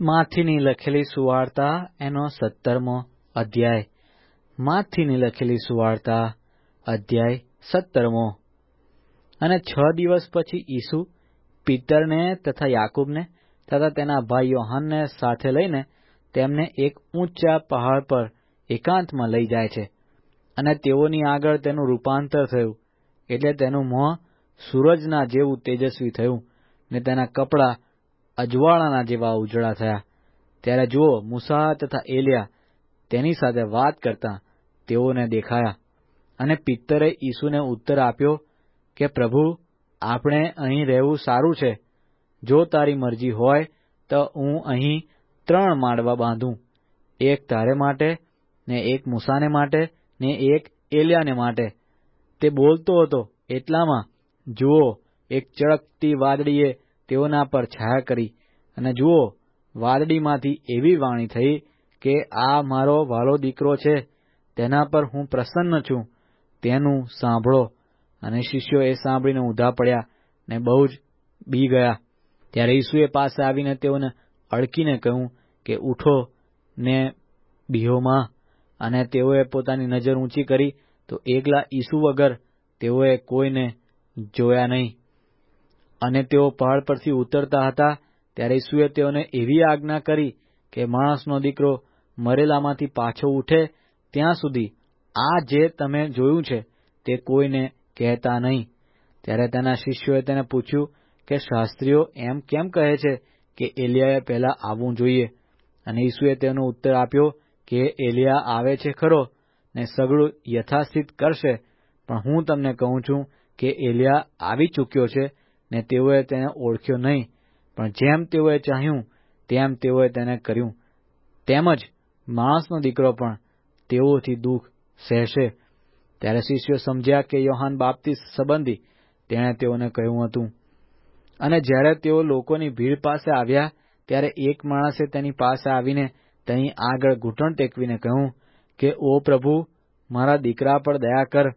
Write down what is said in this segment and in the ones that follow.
માથીની લખેલી સુવાર્તા એનો સત્તરમો અધ્યાય. માથીની લખેલી સુવાર્તા અધ્યાય સત્તરમો. અને છ દિવસ પછી ઈસુ પિત્તરને તથા યાકૂબને તથા તેના ભાઈ યોહાનને સાથે લઈને તેમને એક ઊંચા પહાડ પર એકાંતમાં લઈ જાય છે. અને તેઓની આગળ તેનું રૂપાંતર થયું, એટલે તેનું મોં સૂરજના જેવું તેજસ્વી થયું ને તેના કપડાં અજવાળાના જેવા ઉજળા થયા. ત્યારે જુઓ, મૂસા તથા એલિયા તેની સાથે વાત કરતા તેઓને દેખાયા અને પિત્તરે ઈસુને ઉત્તર આપ્યો કે, પ્રભુ, આપણે અહીં રહેવું સારું છે. જો તારી મરજી હોય, તો હું અહીં ત્રણ માળવા બાંધું. એક તારે માટે, ને એક મૂસાને માટે, ને એક એલિયાને માટે. તે બોલતો હતો, એટલામાં, જુઓ, એક ચળકતી વાદળીએ તેઓના પર છાયા કરી અને જુઓ, વાદળીમાંથી એવી વાણી થઈ કે આ મારો વાલો દીકરો છે, તેના પર હું પ્રસન્ન છું, તેનું સાંભળો. અને શિષ્યો એ સાંભળીને ઊંધા પડ્યા ને બહુ જ બી ગયા. ત્યારે ઈસુએ પાસે આવીને તેઓને અડકીને કહ્યું કે ઉઠો ને બીહોમાં અને તેઓએ પોતાની નજર ઊંચી કરી તો એકલા ઈસુ વગર તેઓએ કોઈને જોયા નહીં. અને તેઓ પહાડ પરથી ઉતરતા હતા, ત્યારે ઈસુએ તેઓને એવી આજ્ઞા કરી કે માણસનો દીકરો મરેલામાંથી પાછો ઉઠે ત્યાં સુધી આ જે તમે જોયું છે તે કોઈને કહેતા નહીં. ત્યારે તેના શિષ્યોએ તેને પૂછ્યું કે શાસ્ત્રીઓ એમ કેમ કહે છે કે એલિયાએ પહેલા આવવું જોઈએ? અને ઈસુએ તેનો ઉત્તર આપ્યો કે એલિયા આવે છે ખરો ને સગળું યથાસ્થિત કરશે, પણ હું તમને કહું છું કે એલિયા આવી ચૂક્યો છે ને તેઓએ તેને ઓળખ્યો નહીં. પણ જેમ તેઓએ ચાહ્યું, તેમ તેઓએ તેને કર્યું. તેમજ માણસનો દીકરો પણ તેઓથી દુઃખ સહેશે. ત્યારે શિષ્યો સમજ્યા કે યોહાન બાપ્તિસ્ત સંબંધી તેણે તેઓને કહ્યું હતું. અને જ્યારે તેઓ લોકોની ભીડ પાસે આવ્યા, ત્યારે એક માણસે તેની પાસે આવીને તેની આગળ ઘૂંટણ ટેકવીને કહ્યું કે, ઓ પ્રભુ, મારા દીકરા પર દયા કર,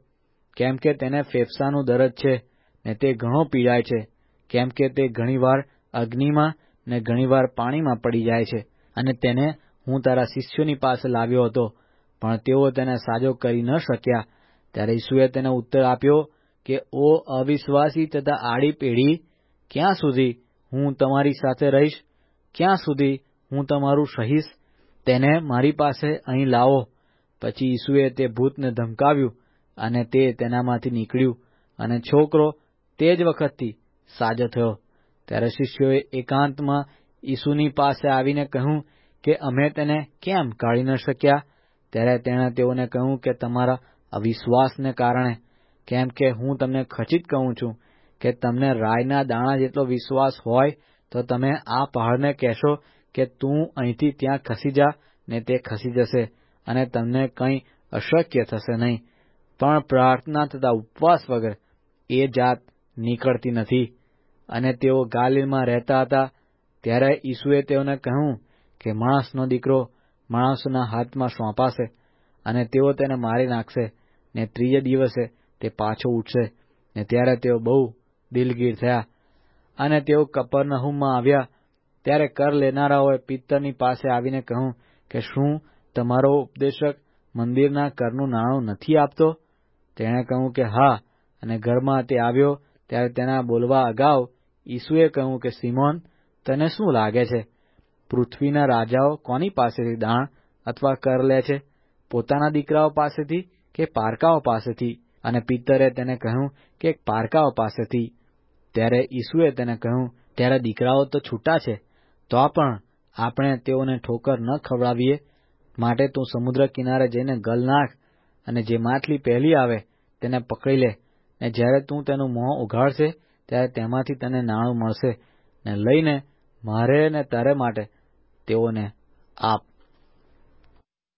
કેમ કે તેને ફેફસાનું દરદ છે. ને તે ઘણો પીડાય છે. કેમ કે તે ઘણીવાર અગ્નિમાં ને ઘણીવાર પાણીમાં પડી જાય છે અને તેને હું તારા શિષ્યોની પાસે લાવ્યો હતો. પણ તેઓ તેને સાજો કરી ન શક્યા. ત્યારે ઈસુએ તેને ઉત્તર આપ્યો કે, ઓ અવિશ્વાસી તથા આડી પેઢી, ક્યાં સુધી હું તમારી સાથે રહીશ? ક્યાં સુધી હું તમારું સહીશ? તેને મારી પાસે અહીં લાવો. પછી ઈસુએ તે ભૂતને ધમકાવ્યું અને તે તેનામાંથી નીકળ્યું અને છોકરો તે જ વખતથી સાજો થયો. ત્યારે શિષ્યોએ એકાંતમાં ઈસુની પાસે આવીને કહ્યું કે અમે તેને કેમ કાઢી ન શક્યા? ત્યારે તેણે તેઓને કહ્યું કે તમારા અવિશ્વાસને કારણે, કેમ કે હું તમને ખચિત કહું છું કે તમને રાયના દાણા જેટલો વિશ્વાસ હોય તો તમે આ પહાડને કહેશો કે તું અહીંથી ત્યાં ખસી જા ને તે ખસી જશે અને તમને કંઈ અશક્ય થશે નહીં. પણ પ્રાર્થના તથા ઉપવાસ વગર એ જાત નીકળતી નથી. અને તેઓ ગાલિલમાં રહેતા હતા ત્યારે ઈસુએ તેઓને કહ્યું કે માણસનો દીકરો માણસોના હાથમાં સોંપાશે અને તેઓ તેને મારી નાખશે ને ત્રીજે દિવસે તે પાછો ઉઠશે. ને ત્યારે તેઓ બહુ દિલગીર થયા અને તેઓ કપરનહુમમાં આવ્યા. ત્યારે કર લેનારાઓએ પિત્તરની પાસે આવીને કહ્યું કે શું તમારો ઉપદેશક મંદિરના કરનું નાણું નથી આપતો? તેણે કહ્યું કે હા, અને ઘરમાં તે આવ્યો ત્યારે તેના બોલવા અગાઉ ઈસુએ કહ્યું કે, સિમોન, તને શું લાગે છે? પૃથ્વીના રાજાઓ કોની પાસેથી દાણ અથવા કર લે છે? પોતાના દીકરાઓ પાસેથી કે પારકાઓ પાસેથી? અને પિત્તરે તેને કહ્યું કે, પારકાઓ પાસેથી. ત્યારે ઈસુએ તેને કહ્યું, ત્યારે દીકરાઓ તો છૂટા છે, તો પણ આપણે તેઓને ઠોકર ન ખવડાવીએ. માટે તું સમુદ્ર કિનારે જઈને ગલ નાખ અને જે માછલી પહેલી આવે તેને પકડી લે. ને જ્યારે તું તેનું મોં ઉઘાડશે, ત્યારે તેમાંથી તને નાણું મળશે ને લઈને મારે ને તારે માટે તેઓને આપ